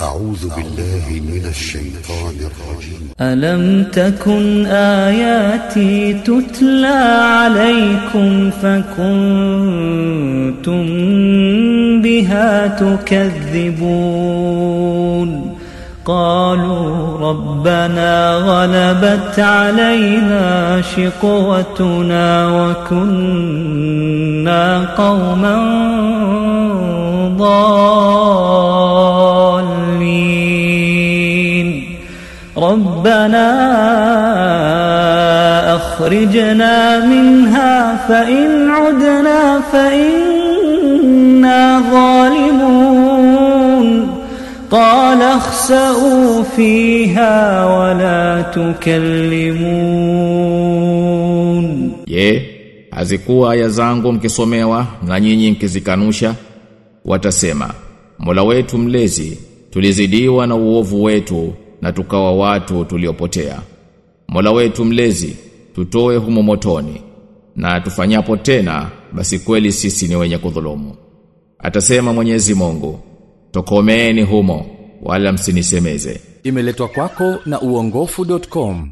أعوذ بالله من الشيطان الرجيم. ألم تكن آياتي تتلى عليكم فكنتم بها تكذبون؟ قالوا ربنا غلبت علينا شقوتنا وكنا قوما ضالين. ربنا أخرجنا منها فإن عدنا فإنا ظالمون قال اخسأوا فيها ولا تكلمون Je, hazikuwa aya zangu mkisomewa na nyinyi mkizikanusha? Watasema, Mola wetu mlezi, tulizidiwa na uovu wetu na tukawa watu tuliopotea. Mola wetu mlezi, tutoe humo motoni na tufanyapo tena basi kweli sisi ni wenye kudhulumu. Atasema Mwenyezi Mungu, tokomeeni humo wala msinisemeze. Imeletwa kwako na uongofu.com